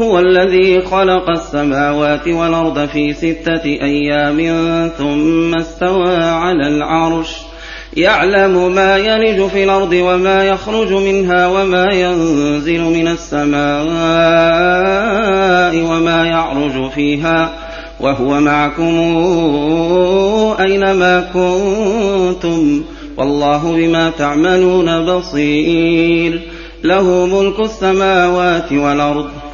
هو الذي خلق السماوات والأرض في ستة أيام ثم استوى على العرش. يعلم ما يلج في الأرض وما يخرج منها وما ينزل من السماء وما يعرج فيها. وهو معكم أينما كنتم. والله بما تعملون بصير. له ملك السماوات والأرض.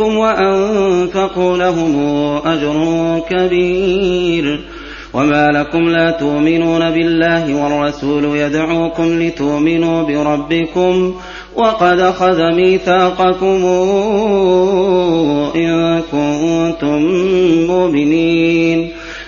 وأنفقوا لهم أجر كبير. وما لكم لا تؤمنون بالله والرسول يدعوكم لتؤمنوا بربكم وقد أخذ ميثاقكم إن كنتم مؤمنين.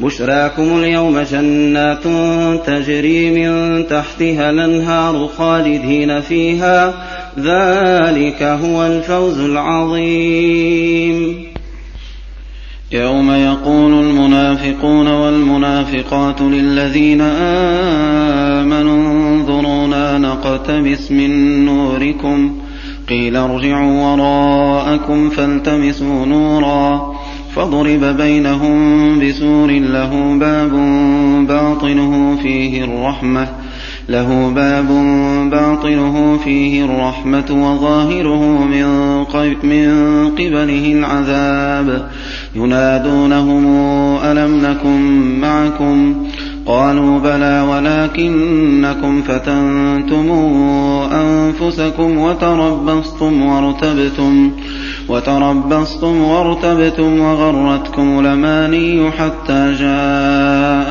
بشراكم اليوم جنات تجري من تحتها الأنهار خالدين فيها. ذلك هو الفوز العظيم. يوم يقول المنافقون والمنافقات للذين آمنوا انظرونا نقتبس من نوركم. قيل ارجعوا وراءكم فالتمسوا نورا. فضرب بينهم بسور له باب باطنه فيه الرحمة له باب باطنه فيه الرحمة وظاهره من, من قبله العذاب. ينادونهم ألم نكن معكم؟ قالوا بلى ولكنكم فتنتم أنفسكم وتربصتم وارتبتم. وتربصتم وارتبتم وغرتكم الأماني حتى جاء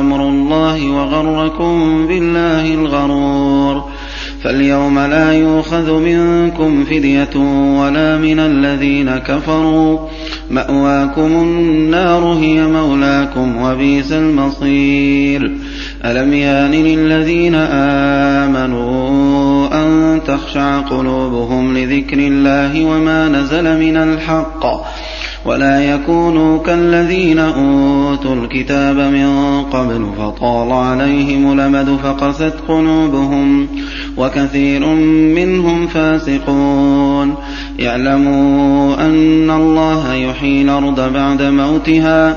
أمر الله وغركم بالله الغرور. فاليوم لا يؤخذ منكم فدية ولا من الذين كفروا. مأواكم النار هي مولاكم وبئس المصير. ألم يأن للذين آمنوا أن تخشع قلوبهم لذكر الله وما نزل من الحق ولا يكونوا كالذين أوتوا الكتاب من قبل فطال عليهم الأمد فقست قلوبهم وكثير منهم فاسقون يعلموا أن الله يحيي الأرض بعد موتها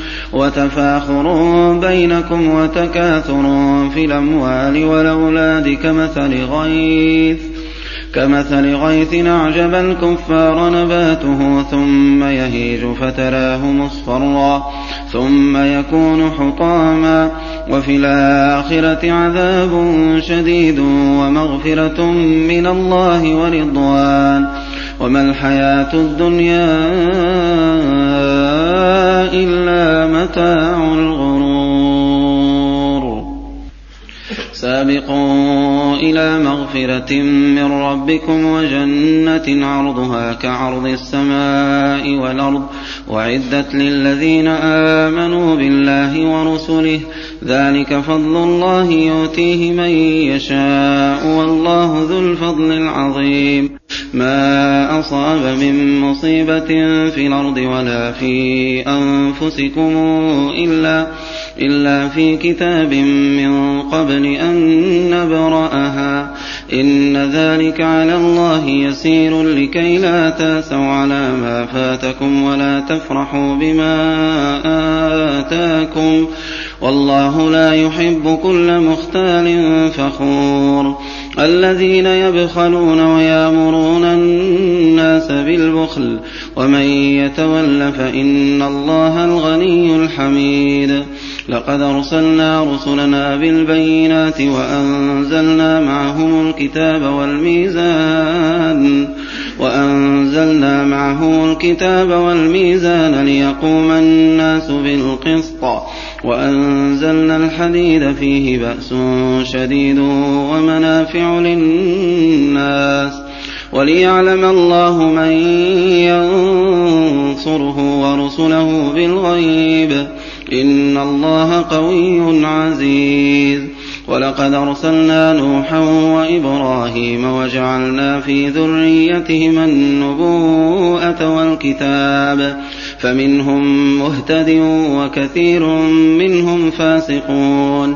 وتفاخر بينكم وتكاثر في الأموال والأولاد كمثل غيث كمثل غيث أعجب الكفار نباته ثم يهيج فتراه مصفرا ثم يكون حطاما وفي الآخرة عذاب شديد ومغفرة من الله ورضوان. وما الحياة الدنيا إلا متاع الغرور سابقوا إلى مغفرة من ربكم وجنة عرضها كعرض السماء والأرض أعدت للذين آمنوا بالله ورسله ذلك فضل الله يؤتيه من يشاء والله ذو الفضل العظيم ما أصاب من مصيبة في الأرض ولا في أنفسكم إلا إلا في كتاب من قبل أن نبرأها. إن ذلك على الله يسير لكي لا تأسوا على ما فاتكم ولا تفرحوا بما آتاكم. والله لا يحب كل مختال فخور. الذين يبخلون ويامرون الناس بالبخل ومن يتول فإن الله الغني الحميد. لقد أرسلنا رسلنا بالبينات وأنزلنا معهم الكتاب والميزان وأنزلنا معهم الكتاب والميزان ليقوم الناس بالقسط وأنزلنا الحديد فيه بأس شديد ومنافع للناس وليعلم الله من ينصره ورسله بالغيب إن الله قوي عزيز. ولقد أرسلنا نوحا وإبراهيم وجعلنا في ذريتهما النبوءة والكتاب. فمنهم مهتد وكثير منهم فاسقون.